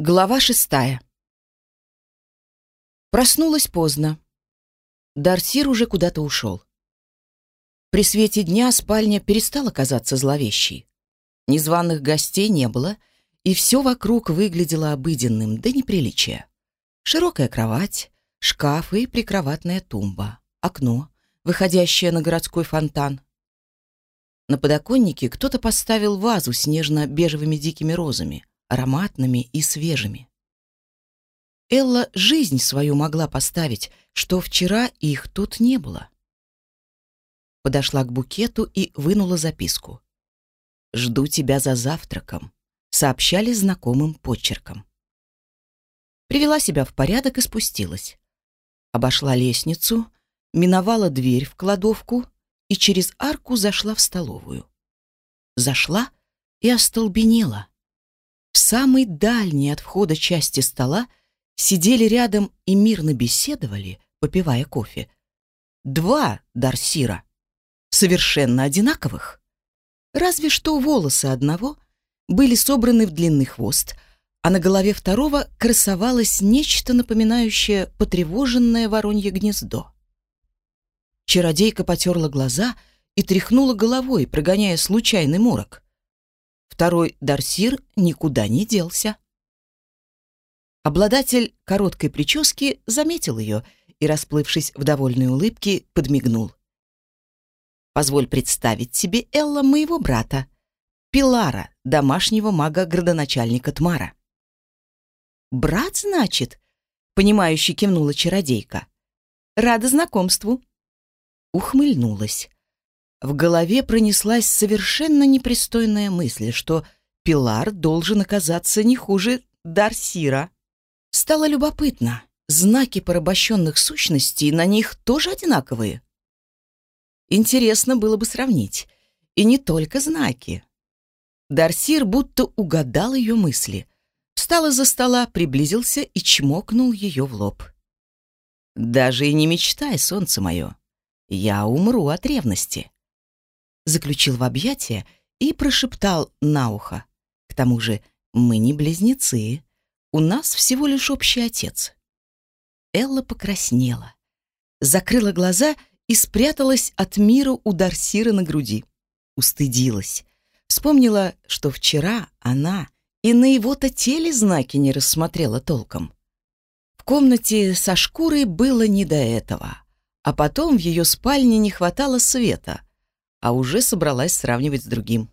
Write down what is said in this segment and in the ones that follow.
Глава шестая. Проснулась поздно. Дарсир уже куда-то ушел. При свете дня спальня перестала казаться зловещей. Незваных гостей не было, и все вокруг выглядело обыденным до неприличия. Широкая кровать, шкаф и прикроватная тумба, окно, выходящее на городской фонтан. На подоконнике кто-то поставил вазу с нежно-бежевыми дикими розами — ароматными и свежими. Элла жизнь свою могла поставить, что вчера их тут не было. Подошла к букету и вынула записку. «Жду тебя за завтраком», — сообщали знакомым почерком. Привела себя в порядок и спустилась. Обошла лестницу, миновала дверь в кладовку и через арку зашла в столовую. Зашла и остолбенела. В самой дальней от входа части стола сидели рядом и мирно беседовали, попивая кофе. Два Дарсира, совершенно одинаковых. Разве что волосы одного были собраны в длинный хвост, а на голове второго красовалось нечто напоминающее потревоженное воронье гнездо. Чародейка потерла глаза и тряхнула головой, прогоняя случайный морок. Второй Дарсир никуда не делся. Обладатель короткой прически заметил ее и, расплывшись в довольной улыбке, подмигнул. «Позволь представить тебе, Элла, моего брата, Пилара, домашнего мага-градоначальника Тмара». «Брат, значит?» — понимающе кивнула чародейка. «Рада знакомству». Ухмыльнулась. В голове пронеслась совершенно непристойная мысль, что Пилар должен оказаться не хуже Дарсира. Стало любопытно. Знаки порабощенных сущностей на них тоже одинаковые. Интересно было бы сравнить. И не только знаки. Дарсир будто угадал ее мысли. Встал из-за стола, приблизился и чмокнул ее в лоб. «Даже и не мечтай, солнце мое. Я умру от ревности» заключил в объятия и прошептал на ухо. К тому же мы не близнецы, у нас всего лишь общий отец. Элла покраснела, закрыла глаза и спряталась от мира у Дарсира на груди. Устыдилась. Вспомнила, что вчера она и на его-то теле знаки не рассмотрела толком. В комнате со шкурой было не до этого, а потом в ее спальне не хватало света — а уже собралась сравнивать с другим.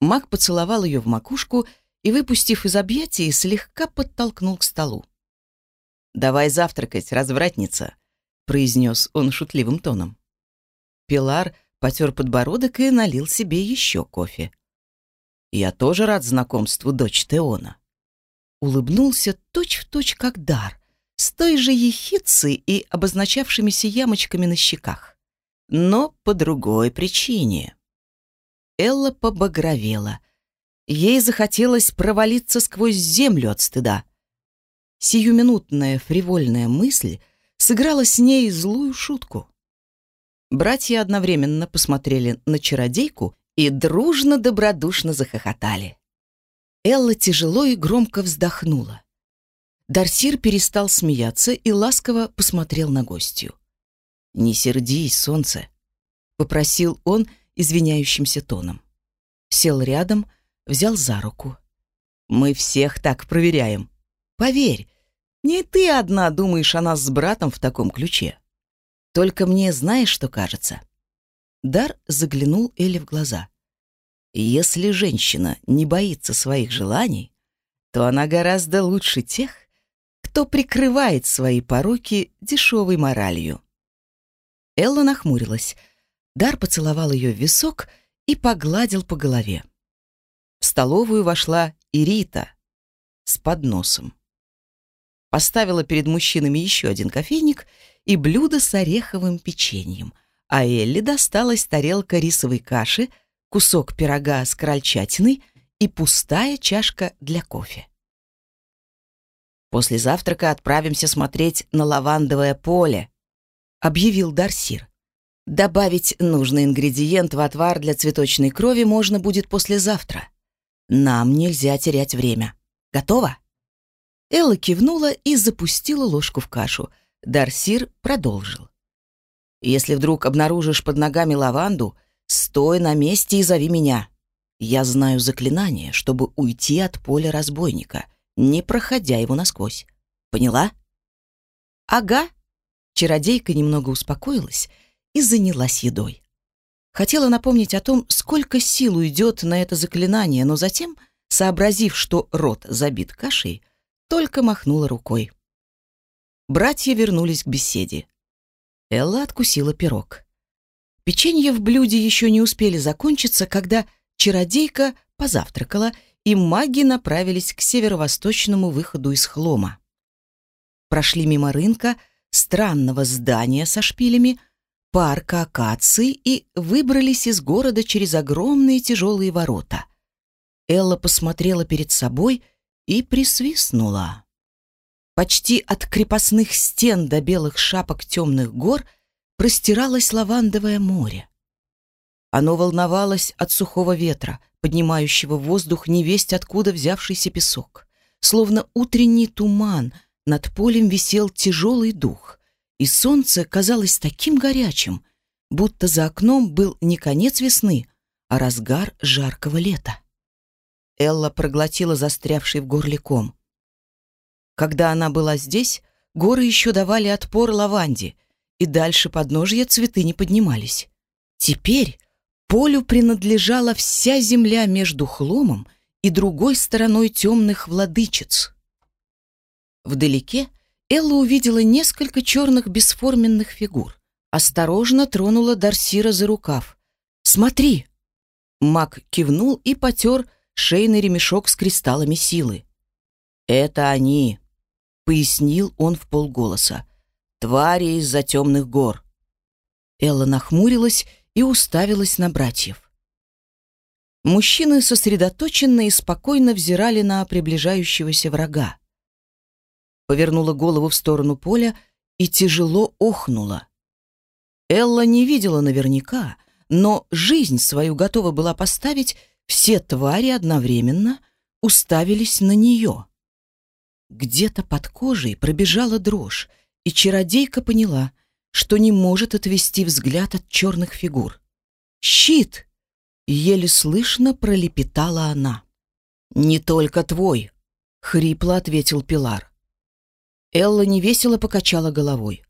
Маг поцеловал ее в макушку и, выпустив из объятий, слегка подтолкнул к столу. «Давай завтракать, развратница», — произнес он шутливым тоном. Пилар потер подбородок и налил себе еще кофе. «Я тоже рад знакомству, дочь Теона». Улыбнулся точь-в-точь, точь, как дар, с той же ехицей и обозначавшимися ямочками на щеках но по другой причине. Элла побагровела. Ей захотелось провалиться сквозь землю от стыда. Сиюминутная фривольная мысль сыграла с ней злую шутку. Братья одновременно посмотрели на чародейку и дружно-добродушно захохотали. Элла тяжело и громко вздохнула. Дарсир перестал смеяться и ласково посмотрел на гостью. «Не сердись, солнце», — попросил он извиняющимся тоном. Сел рядом, взял за руку. «Мы всех так проверяем. Поверь, не ты одна думаешь о нас с братом в таком ключе. Только мне знаешь, что кажется?» Дар заглянул Элли в глаза. «Если женщина не боится своих желаний, то она гораздо лучше тех, кто прикрывает свои пороки дешевой моралью. Элла нахмурилась. Дар поцеловал ее в висок и погладил по голове. В столовую вошла Ирита с подносом. Поставила перед мужчинами еще один кофейник и блюдо с ореховым печеньем, а Элли досталась тарелка рисовой каши, кусок пирога с крольчатиной и пустая чашка для кофе. После завтрака отправимся смотреть на лавандовое поле, объявил Дарсир. Добавить нужный ингредиент в отвар для цветочной крови можно будет послезавтра. Нам нельзя терять время. Готово? Элла кивнула и запустила ложку в кашу. Дарсир продолжил. «Если вдруг обнаружишь под ногами лаванду, стой на месте и зови меня. Я знаю заклинание, чтобы уйти от поля разбойника, не проходя его насквозь. Поняла?» «Ага». Чародейка немного успокоилась и занялась едой. Хотела напомнить о том, сколько сил уйдет на это заклинание, но затем, сообразив, что рот забит кашей, только махнула рукой. Братья вернулись к беседе. Элла откусила пирог. Печенье в блюде еще не успели закончиться, когда чародейка позавтракала, и маги направились к северо-восточному выходу из хлома. Прошли мимо рынка, странного здания со шпилями, парка акаций и выбрались из города через огромные тяжелые ворота. Элла посмотрела перед собой и присвистнула. Почти от крепостных стен до белых шапок темных гор простиралось лавандовое море. Оно волновалось от сухого ветра, поднимающего в воздух невесть откуда взявшийся песок. Словно утренний туман, над полем висел тяжелый дух, и солнце казалось таким горячим, будто за окном был не конец весны, а разгар жаркого лета. Элла проглотила застрявший в горле ком. Когда она была здесь, горы еще давали отпор лаванде, и дальше подножья цветы не поднимались. Теперь полю принадлежала вся земля между хломом и другой стороной темных владычиц. Вдалеке Элла увидела несколько черных бесформенных фигур. Осторожно тронула Дарсира за рукав. «Смотри!» Маг кивнул и потер шейный ремешок с кристаллами силы. «Это они», — пояснил он в полголоса. «Твари из-за темных гор». Элла нахмурилась и уставилась на братьев. Мужчины сосредоточенно и спокойно взирали на приближающегося врага. Повернула голову в сторону поля и тяжело охнула. Элла не видела наверняка, но жизнь свою готова была поставить все твари одновременно уставились на нее. Где-то под кожей пробежала дрожь, и чародейка поняла, что не может отвести взгляд от черных фигур. «Щит!» — еле слышно пролепетала она. «Не только твой», — хрипло ответил Пилар. Элла невесело покачала головой.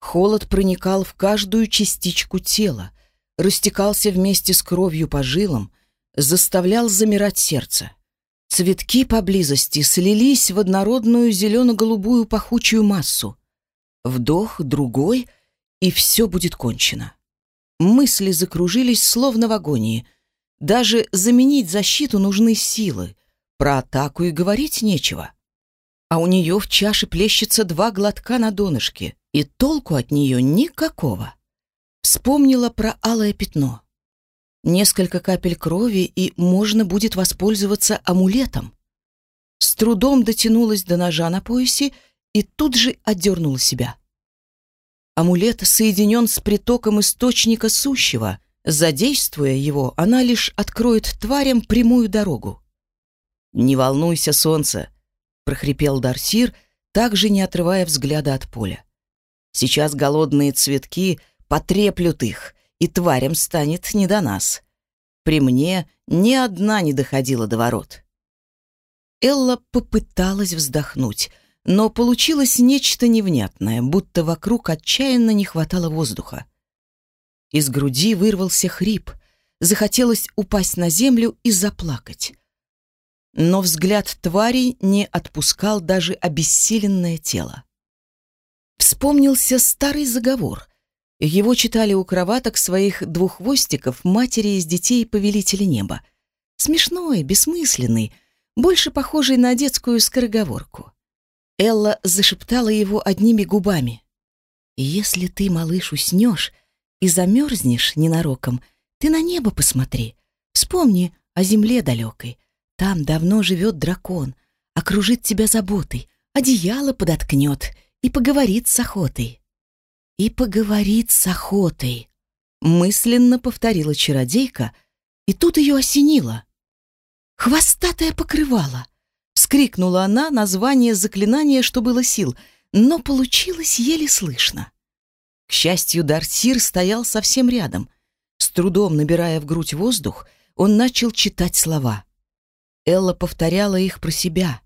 Холод проникал в каждую частичку тела, растекался вместе с кровью по жилам, заставлял замирать сердце. Цветки поблизости слились в однородную зелено-голубую пахучую массу. Вдох, другой, и все будет кончено. Мысли закружились, словно в агонии. Даже заменить защиту нужны силы. Про атаку и говорить нечего. А у нее в чаше плещется два глотка на донышке, и толку от нее никакого. Вспомнила про алое пятно. Несколько капель крови, и можно будет воспользоваться амулетом. С трудом дотянулась до ножа на поясе и тут же отдернула себя. Амулет соединен с притоком источника сущего. Задействуя его, она лишь откроет тварям прямую дорогу. «Не волнуйся, солнце!» — прохрипел Дарсир, также не отрывая взгляда от поля. «Сейчас голодные цветки потреплют их, и тварям станет не до нас. При мне ни одна не доходила до ворот. Элла попыталась вздохнуть, но получилось нечто невнятное, будто вокруг отчаянно не хватало воздуха. Из груди вырвался хрип, захотелось упасть на землю и заплакать. Но взгляд твари не отпускал даже обессиленное тело. Вспомнился старый заговор, его читали у кроваток своих двуххвостиков матери из детей повелителя неба. Смешной, бессмысленный, больше похожий на детскую скороговорку. Элла зашептала его одними губами. «Если ты, малыш, уснешь и замерзнешь ненароком, ты на небо посмотри. Вспомни о земле далекой. Там давно живет дракон, окружит тебя заботой, одеяло подоткнет и поговорит с охотой и поговорит с охотой», — мысленно повторила чародейка, и тут ее осенило. «Хвостатое покрывало!» — Вскрикнула она название заклинания, что было сил, но получилось еле слышно. К счастью, Дарсир стоял совсем рядом. С трудом набирая в грудь воздух, он начал читать слова. Элла повторяла их про себя.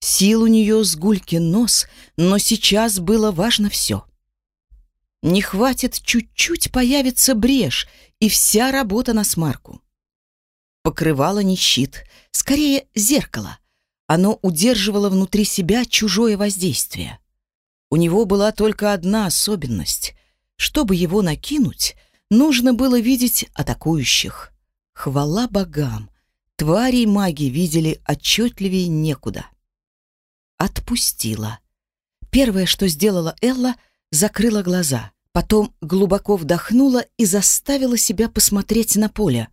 Сил у нее с гулькин нос, но сейчас было важно все. Не хватит чуть-чуть, появится брешь, и вся работа на смарку. Покрывало не щит, скорее зеркало. Оно удерживало внутри себя чужое воздействие. У него была только одна особенность. Чтобы его накинуть, нужно было видеть атакующих. Хвала богам! Тварей маги видели отчетливее некуда. Отпустила. Первое, что сделала Элла, закрыла глаза. Потом глубоко вдохнула и заставила себя посмотреть на поле.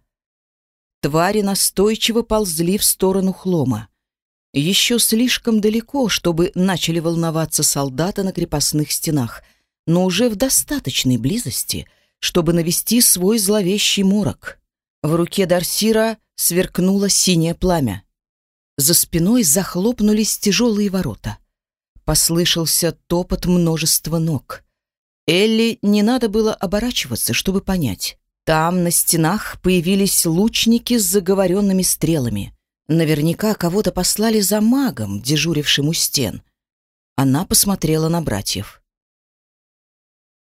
Твари настойчиво ползли в сторону хлома. Еще слишком далеко, чтобы начали волноваться солдаты на крепостных стенах, но уже в достаточной близости, чтобы навести свой зловещий морок. В руке Дарсира сверкнуло синее пламя. За спиной захлопнулись тяжелые ворота. Послышался топот множества ног. Элли не надо было оборачиваться, чтобы понять. Там на стенах появились лучники с заговоренными стрелами — Наверняка кого-то послали за магом, дежурившим у стен. Она посмотрела на братьев.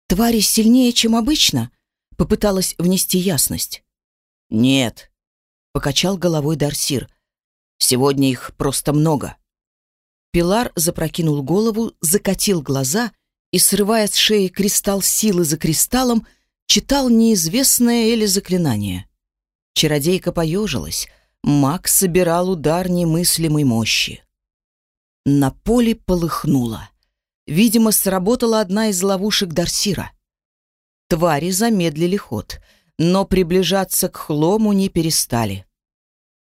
«Твари сильнее, чем обычно?» — попыталась внести ясность. «Нет», — покачал головой Дарсир. «Сегодня их просто много». Пилар запрокинул голову, закатил глаза и, срывая с шеи кристалл силы за кристаллом, читал неизвестное Эле заклинание. Чародейка поежилась — Маг собирал удар немыслимой мощи. На поле полыхнуло. Видимо, сработала одна из ловушек Дарсира. Твари замедлили ход, но приближаться к хлому не перестали.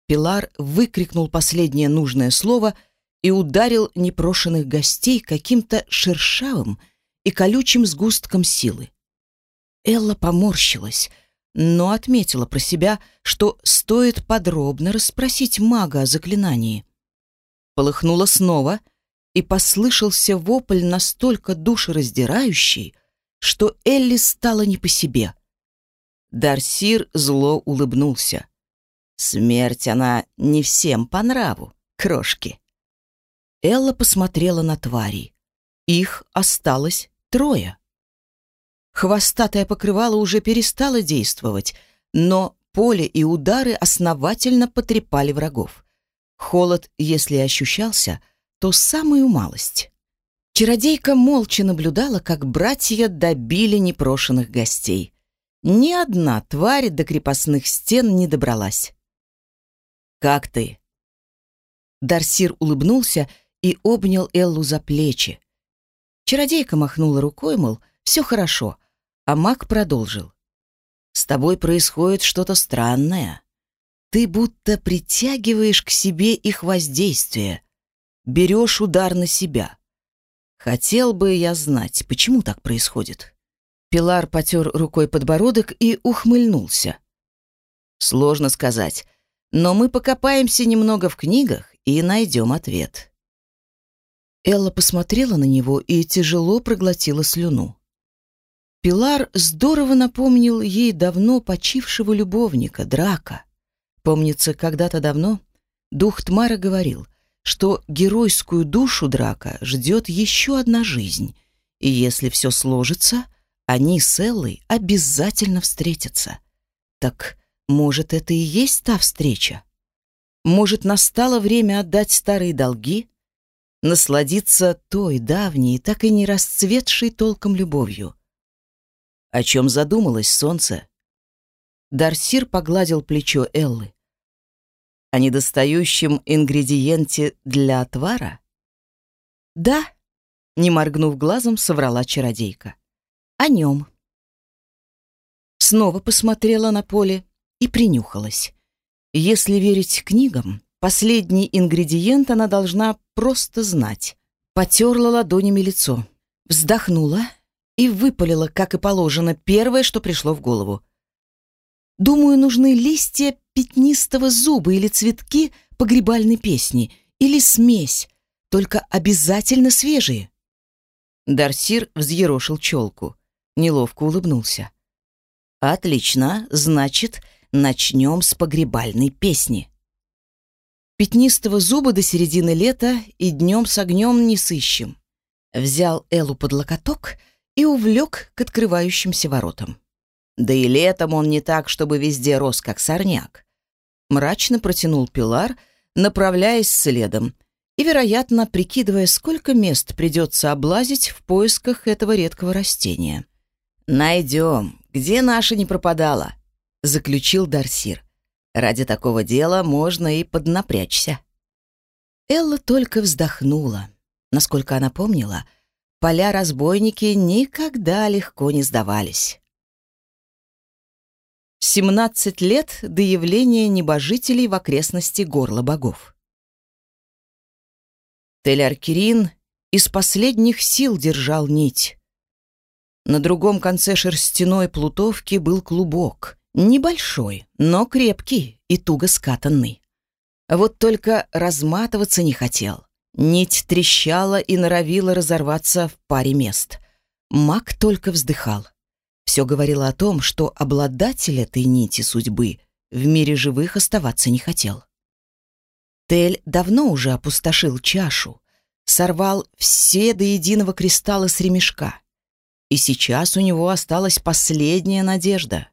Пилар выкрикнул последнее нужное слово и ударил непрошенных гостей каким-то шершавым и колючим сгустком силы. Элла поморщилась — но отметила про себя, что стоит подробно расспросить мага о заклинании. Полыхнуло снова, и послышался вопль настолько душераздирающий, что Элли стала не по себе. Дарсир зло улыбнулся. Смерть она не всем по нраву, крошки. Элла посмотрела на тварей. Их осталось трое. Хвостатое покрывало уже перестало действовать, но поле и удары основательно потрепали врагов. Холод, если ощущался, то самую малость. Чародейка молча наблюдала, как братья добили непрошенных гостей. Ни одна тварь до крепостных стен не добралась. «Как ты?» Дарсир улыбнулся и обнял Эллу за плечи. Чародейка махнула рукой, мол, все хорошо, а маг продолжил. «С тобой происходит что-то странное. Ты будто притягиваешь к себе их воздействие, берешь удар на себя. Хотел бы я знать, почему так происходит». Пилар потер рукой подбородок и ухмыльнулся. «Сложно сказать, но мы покопаемся немного в книгах и найдем ответ». Элла посмотрела на него и тяжело проглотила слюну. Пилар здорово напомнил ей давно почившего любовника, Драка. Помнится, когда-то давно дух Тмара говорил, что геройскую душу Драка ждет еще одна жизнь, и если все сложится, они с Эллой обязательно встретятся. Так, может, это и есть та встреча? Может, настало время отдать старые долги, насладиться той давней, так и не расцветшей толком любовью? О чем задумалось солнце? Дарсир погладил плечо Эллы. О недостающем ингредиенте для отвара? Да, не моргнув глазом, соврала чародейка. О нем. Снова посмотрела на поле и принюхалась. Если верить книгам, последний ингредиент она должна просто знать. Потерла ладонями лицо, вздохнула и выпалила, как и положено, первое, что пришло в голову. Думаю, нужны листья пятнистого зуба или цветки погребальной песни, или смесь, только обязательно свежие. Дарсир взъерошил челку, неловко улыбнулся. «Отлично, значит, начнем с погребальной песни». Пятнистого зуба до середины лета и днем с огнем не сыщем. Взял Элу под локоток и увлек к открывающимся воротам. Да и летом он не так, чтобы везде рос, как сорняк. Мрачно протянул Пилар, направляясь следом, и, вероятно, прикидывая, сколько мест придется облазить в поисках этого редкого растения. «Найдем, где наша не пропадала», — заключил Дарсир. «Ради такого дела можно и поднапрячься». Элла только вздохнула. Насколько она помнила, поля-разбойники никогда легко не сдавались. 17 лет до явления небожителей в окрестности горла богов. Тель-Аркерин из последних сил держал нить. На другом конце шерстяной плутовки был клубок, небольшой, но крепкий и туго скатанный. Вот только разматываться не хотел. Нить трещала и норовила разорваться в паре мест. Маг только вздыхал. Все говорило о том, что обладатель этой нити судьбы в мире живых оставаться не хотел. Тель давно уже опустошил чашу, сорвал все до единого кристалла с ремешка. И сейчас у него осталась последняя надежда.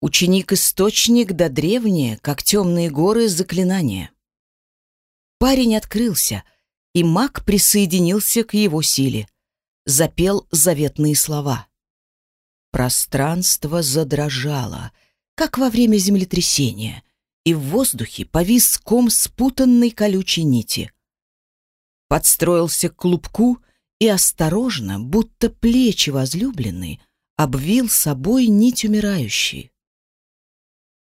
Ученик-источник да древнее, как темные горы, заклинания. Парень открылся, и маг присоединился к его силе. Запел заветные слова — Пространство задрожало, как во время землетрясения, и в воздухе повис ком спутанной колючей нити. Подстроился к клубку и осторожно, будто плечи возлюбленной, обвил собой нить умирающей.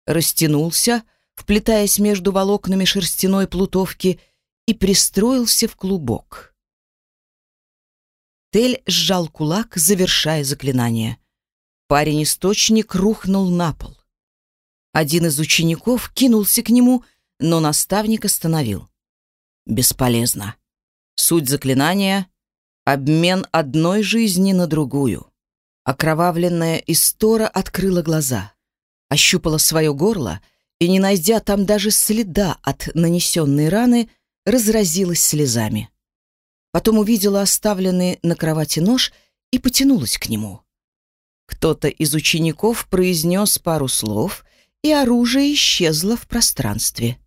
Растянулся, вплетаясь между волокнами шерстяной плутовки, и пристроился в клубок. Тель сжал кулак, завершая заклинание. Парень-источник рухнул на пол. Один из учеников кинулся к нему, но наставник остановил. Бесполезно. Суть заклинания — обмен одной жизни на другую. Окровавленная Истора открыла глаза, ощупала свое горло и, не найдя там даже следа от нанесенной раны, разразилась слезами. Потом увидела оставленный на кровати нож и потянулась к нему. Кто-то из учеников произнес пару слов, и оружие исчезло в пространстве.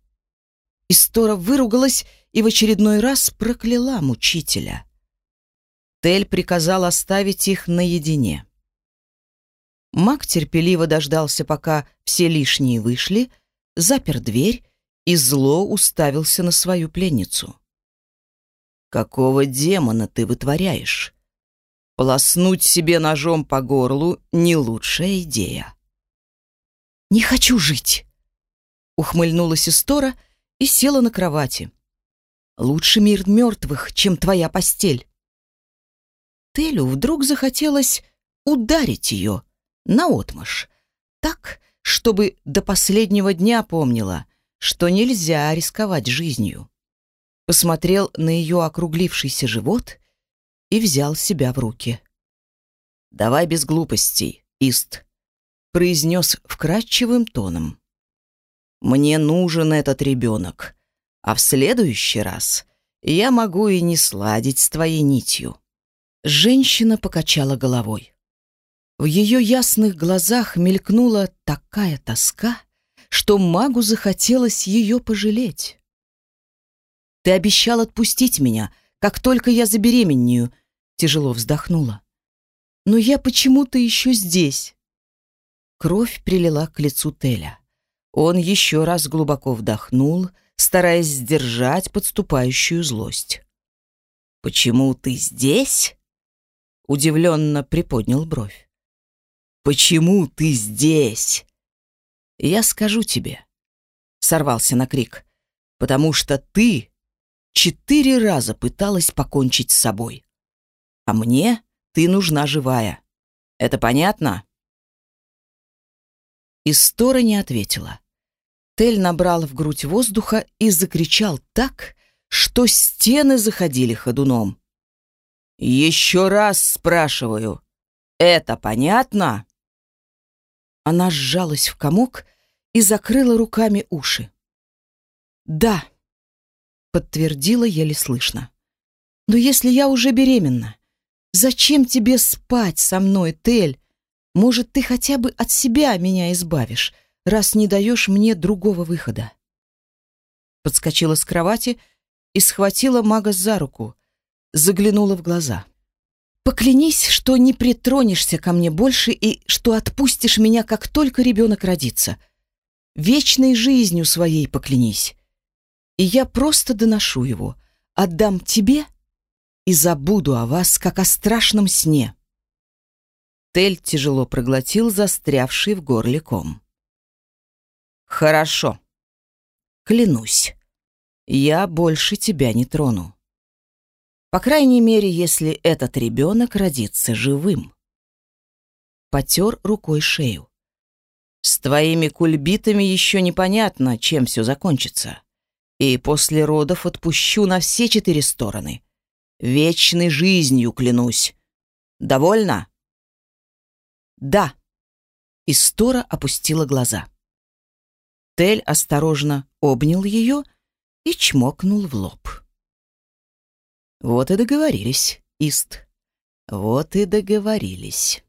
Истора выругалась и в очередной раз прокляла мучителя. Тель приказал оставить их наедине. Маг терпеливо дождался, пока все лишние вышли, запер дверь и зло уставился на свою пленницу. «Какого демона ты вытворяешь?» Полоснуть себе ножом по горлу — не лучшая идея. «Не хочу жить!» Ухмыльнулась Истора и села на кровати. «Лучше мир мертвых, чем твоя постель». Телю вдруг захотелось ударить ее наотмашь, так, чтобы до последнего дня помнила, что нельзя рисковать жизнью. Посмотрел на ее округлившийся живот и взял себя в руки. «Давай без глупостей, Ист», — произнес вкрадчивым тоном. «Мне нужен этот ребенок, а в следующий раз я могу и не сладить с твоей нитью». Женщина покачала головой. В ее ясных глазах мелькнула такая тоска, что магу захотелось ее пожалеть. «Ты обещал отпустить меня, как только я забеременею, тяжело вздохнула. Но я почему-то еще здесь. Кровь прилила к лицу Теля. Он еще раз глубоко вдохнул, стараясь сдержать подступающую злость. «Почему ты здесь?» Удивленно приподнял бровь. «Почему ты здесь?» «Я скажу тебе», — сорвался на крик, «потому что ты четыре раза пыталась покончить с собой. А мне ты нужна живая. Это понятно?» Истора не ответила. Тель набрал в грудь воздуха и закричал так, что стены заходили ходуном. «Еще раз спрашиваю, это понятно?» Она сжалась в комок и закрыла руками уши. «Да», — подтвердила еле слышно. «Но если я уже беременна, зачем тебе спать со мной, Тель? Может, ты хотя бы от себя меня избавишь, раз не даешь мне другого выхода?» Подскочила с кровати и схватила мага за руку, заглянула в глаза. «Поклянись, что не притронешься ко мне больше и что отпустишь меня, как только ребенок родится. Вечной жизнью своей поклянись. И я просто доношу его, отдам тебе и забуду о вас, как о страшном сне». Тель тяжело проглотил застрявший в горле ком. «Хорошо. Клянусь, я больше тебя не трону. По крайней мере, если этот ребенок родится живым. Потер рукой шею. С твоими кульбитами еще непонятно, чем все закончится. И после родов отпущу на все четыре стороны. Вечной жизнью клянусь. Довольно? Да. Истора опустила глаза. Тель осторожно обнял ее и чмокнул в лоб. Вот и договорились, Ист. Вот и договорились.